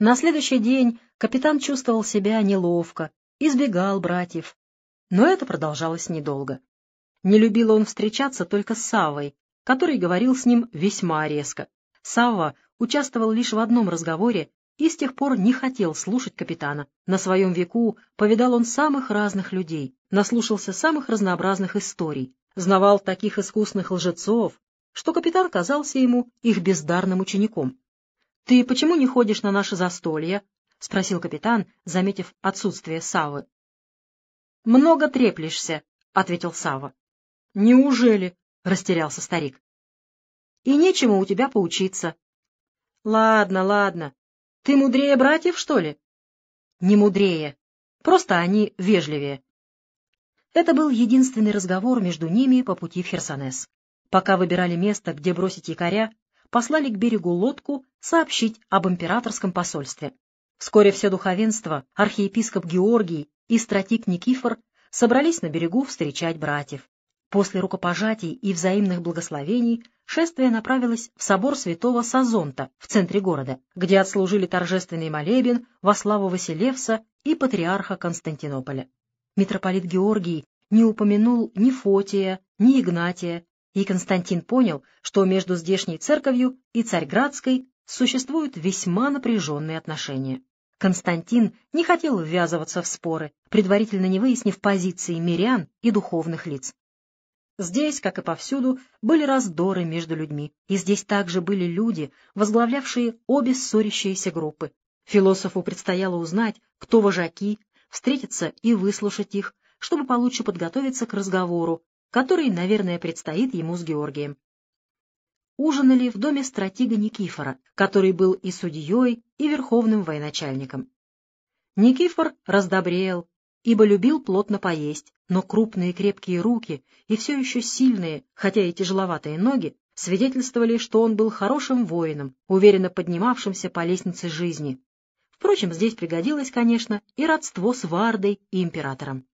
На следующий день капитан чувствовал себя неловко, избегал братьев. Но это продолжалось недолго. Не любил он встречаться только с Савой, который говорил с ним весьма резко. Савва участвовал лишь в одном разговоре и с тех пор не хотел слушать капитана. На своем веку повидал он самых разных людей, наслушался самых разнообразных историй, знавал таких искусных лжецов, что капитан казался ему их бездарным учеником. — Ты почему не ходишь на наше застолье? — спросил капитан, заметив отсутствие Савы. — Много треплешься, — ответил Сава. Неужели? — растерялся старик. — И нечему у тебя поучиться. — Ладно, ладно. Ты мудрее братьев, что ли? — Не мудрее. Просто они вежливее. Это был единственный разговор между ними по пути в Херсонес. Пока выбирали место, где бросить якоря, послали к берегу лодку сообщить об императорском посольстве. Вскоре все духовенство, архиепископ Георгий и стратик Никифор собрались на берегу встречать братьев. После рукопожатий и взаимных благословений шествие направилось в собор святого Сазонта в центре города, где отслужили торжественный молебен во славу Василевса и патриарха Константинополя. Митрополит Георгий не упомянул ни Фотия, ни Игнатия, и Константин понял, что между здешней церковью и Царьградской существуют весьма напряженные отношения. Константин не хотел ввязываться в споры, предварительно не выяснив позиции мирян и духовных лиц. Здесь, как и повсюду, были раздоры между людьми, и здесь также были люди, возглавлявшие обе ссорящиеся группы. Философу предстояло узнать, кто вожаки, встретиться и выслушать их, чтобы получше подготовиться к разговору, который, наверное, предстоит ему с Георгием. Ужинали в доме стратега Никифора, который был и судьей, и верховным военачальником. Никифор раздобрел, ибо любил плотно поесть, но крупные крепкие руки и все еще сильные, хотя и тяжеловатые ноги, свидетельствовали, что он был хорошим воином, уверенно поднимавшимся по лестнице жизни. Впрочем, здесь пригодилось, конечно, и родство с Вардой и императором.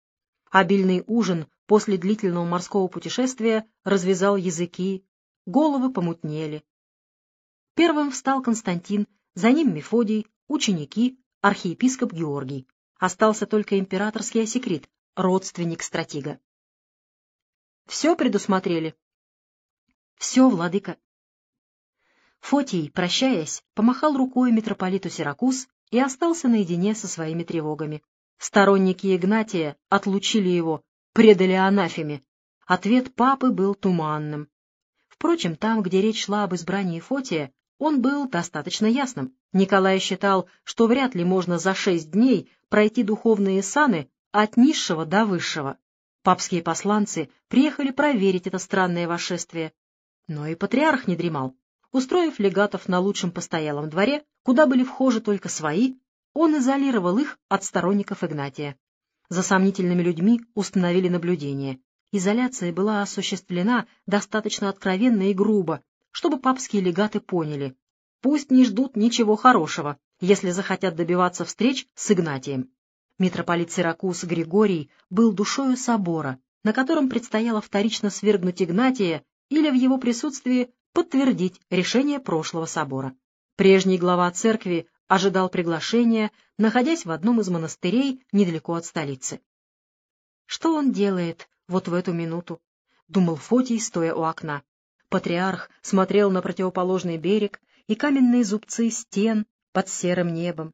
Обильный ужин после длительного морского путешествия развязал языки, головы помутнели. Первым встал Константин, за ним Мефодий, ученики, архиепископ Георгий. Остался только императорский осекрит, родственник стратега. Все предусмотрели. Все, владыка. Фотий, прощаясь, помахал рукой митрополиту Сиракуз и остался наедине со своими тревогами. Сторонники Игнатия отлучили его, предали анафеме. Ответ папы был туманным. Впрочем, там, где речь шла об избрании Фотия, он был достаточно ясным. Николай считал, что вряд ли можно за шесть дней пройти духовные саны от низшего до высшего. Папские посланцы приехали проверить это странное вошествие. Но и патриарх не дремал. Устроив легатов на лучшем постоялом дворе, куда были вхожи только свои, он изолировал их от сторонников Игнатия. За сомнительными людьми установили наблюдение. Изоляция была осуществлена достаточно откровенно и грубо, чтобы папские легаты поняли, пусть не ждут ничего хорошего, если захотят добиваться встреч с Игнатием. Митрополит Сиракус Григорий был душою собора, на котором предстояло вторично свергнуть Игнатия или в его присутствии подтвердить решение прошлого собора. Прежний глава церкви ожидал приглашения, находясь в одном из монастырей недалеко от столицы. «Что он делает вот в эту минуту?» — думал Фотий, стоя у окна. Патриарх смотрел на противоположный берег и каменные зубцы стен под серым небом,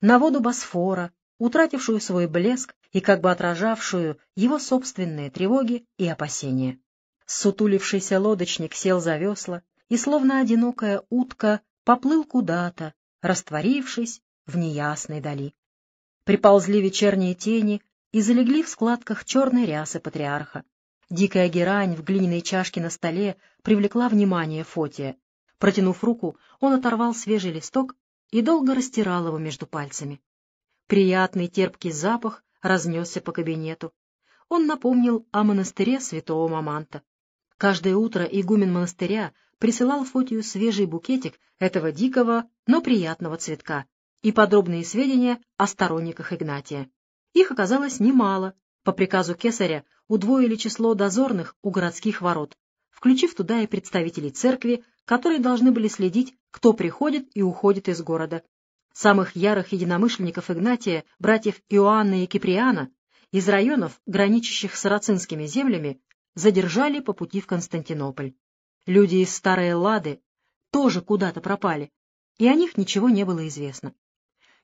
на воду Босфора, утратившую свой блеск и как бы отражавшую его собственные тревоги и опасения. Сутулившийся лодочник сел за весла и, словно одинокая утка, поплыл куда-то, растворившись в неясной дали. Приползли вечерние тени и залегли в складках черной рясы патриарха. Дикая герань в глиняной чашке на столе привлекла внимание Фотия. Протянув руку, он оторвал свежий листок и долго растирал его между пальцами. Приятный терпкий запах разнесся по кабинету. Он напомнил о монастыре святого Маманта. Каждое утро игумен монастыря присылал Фотию свежий букетик этого дикого, но приятного цветка и подробные сведения о сторонниках Игнатия. Их оказалось немало. По приказу кесаря удвоили число дозорных у городских ворот, включив туда и представителей церкви, которые должны были следить, кто приходит и уходит из города. самых ярых единомышленников Игнатия, братьев Иоанна и Киприана, из районов, граничащих с сарацинскими землями, задержали по пути в Константинополь. Люди из Старой Эллады тоже куда-то пропали, и о них ничего не было известно.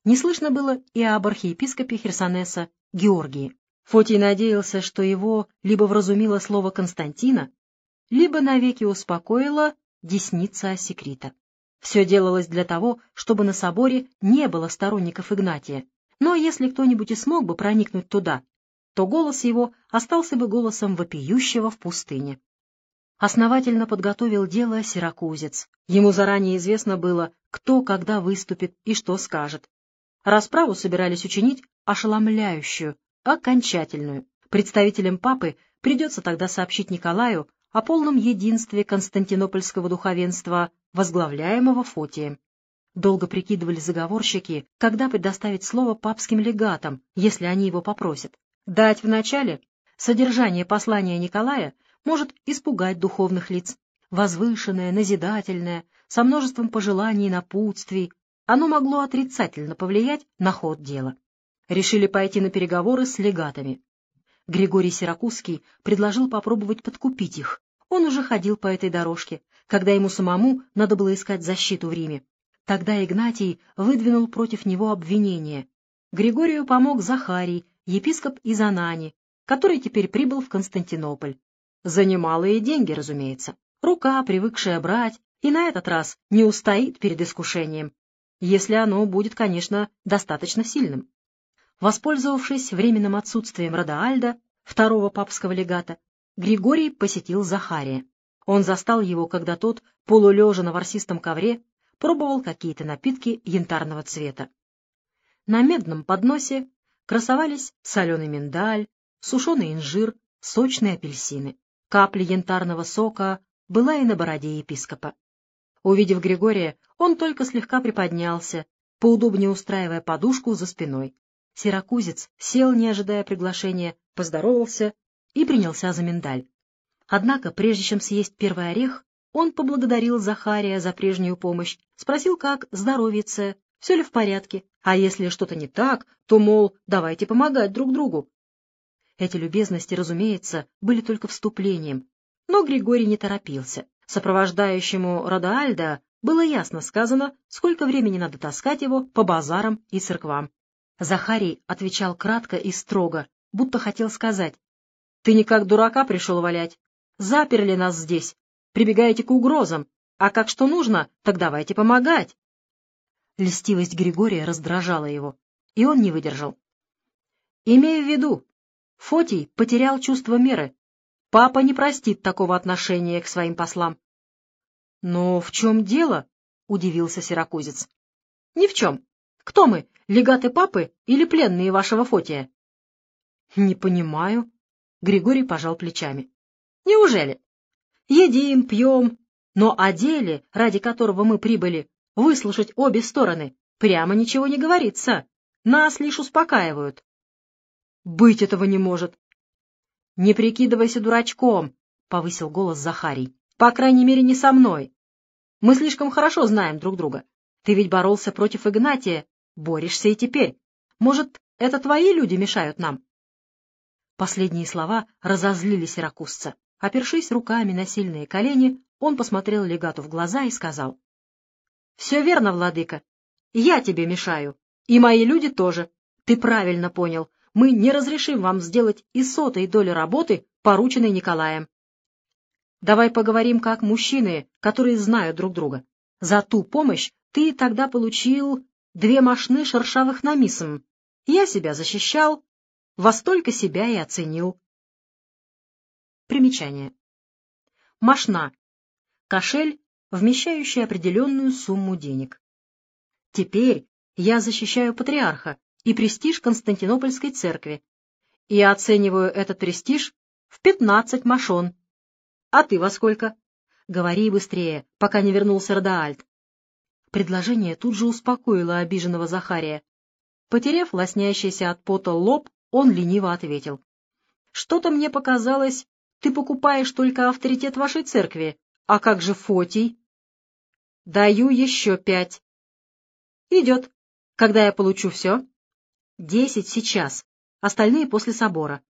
Не слышно было и об архиепископе Херсонеса Георгии. Фотий надеялся, что его либо вразумило слово Константина, либо навеки успокоила десница Осекрита. Все делалось для того, чтобы на соборе не было сторонников Игнатия, но если кто-нибудь и смог бы проникнуть туда, то голос его остался бы голосом вопиющего в пустыне. Основательно подготовил дело сиракузец. Ему заранее известно было, кто когда выступит и что скажет. Расправу собирались учинить ошеломляющую, окончательную. Представителям папы придется тогда сообщить Николаю о полном единстве константинопольского духовенства, возглавляемого Фотием. Долго прикидывали заговорщики, когда предоставить слово папским легатам, если они его попросят. Дать вначале содержание послания Николая может испугать духовных лиц. Возвышенное, назидательное, со множеством пожеланий и напутствий, оно могло отрицательно повлиять на ход дела. Решили пойти на переговоры с легатами. Григорий Сиракузский предложил попробовать подкупить их. Он уже ходил по этой дорожке, когда ему самому надо было искать защиту в Риме. Тогда Игнатий выдвинул против него обвинение. Григорию помог Захарий, епископ из Анани, который теперь прибыл в Константинополь. За немалые деньги, разумеется. Рука, привыкшая брать, и на этот раз не устоит перед искушением, если оно будет, конечно, достаточно сильным. Воспользовавшись временным отсутствием Радаальда, второго папского легата, Григорий посетил Захария. Он застал его, когда тот, полулежа на ворсистом ковре, пробовал какие-то напитки янтарного цвета. На медном подносе красовались соленый миндаль, сушеный инжир, сочные апельсины. Капли янтарного сока была и на бороде епископа. Увидев Григория, он только слегка приподнялся, поудобнее устраивая подушку за спиной. Сиракузец сел, не ожидая приглашения, поздоровался и принялся за миндаль. Однако, прежде чем съесть первый орех, он поблагодарил Захария за прежнюю помощь, спросил, как здоровится, все ли в порядке, а если что-то не так, то, мол, давайте помогать друг другу. Эти любезности, разумеется, были только вступлением, но Григорий не торопился. Сопровождающему Радаальда было ясно сказано, сколько времени надо таскать его по базарам и церквам. Захарий отвечал кратко и строго, будто хотел сказать, «Ты не как дурака пришел валять. Заперли нас здесь, прибегаете к угрозам, а как что нужно, так давайте помогать. Льстивость Григория раздражала его, и он не выдержал. «Имею в виду, Фотий потерял чувство меры. Папа не простит такого отношения к своим послам». «Но в чем дело?» — удивился Сиракузец. «Ни в чем. Кто мы, легаты папы или пленные вашего Фотия?» «Не понимаю». Григорий пожал плечами. «Неужели? Едим, пьем, но о деле, ради которого мы прибыли, выслушать обе стороны. Прямо ничего не говорится. Нас лишь успокаивают. Быть этого не может. Не прикидывайся дурачком, — повысил голос Захарий. По крайней мере, не со мной. Мы слишком хорошо знаем друг друга. Ты ведь боролся против Игнатия, борешься и теперь. Может, это твои люди мешают нам? Последние слова разозлили сиракузца. Опершись руками на сильные колени, он посмотрел легату в глаза и сказал. Все верно, владыка. Я тебе мешаю. И мои люди тоже. Ты правильно понял. Мы не разрешим вам сделать и сотой доли работы, порученной Николаем. Давай поговорим как мужчины, которые знают друг друга. За ту помощь ты тогда получил две мошны шершавых намисом. Я себя защищал, во столько себя и оценил. Примечание. Мошна. Кошель вмещающий определенную сумму денег. Теперь я защищаю патриарха и престиж Константинопольской церкви, и оцениваю этот престиж в пятнадцать машон. А ты во сколько? Говори быстрее, пока не вернулся Радаальд. Предложение тут же успокоило обиженного Захария. Потеряв лоснящийся от пота лоб, он лениво ответил. — Что-то мне показалось, ты покупаешь только авторитет вашей церкви, а как же Фотий? Даю еще пять. Идет. Когда я получу все? Десять сейчас, остальные после собора.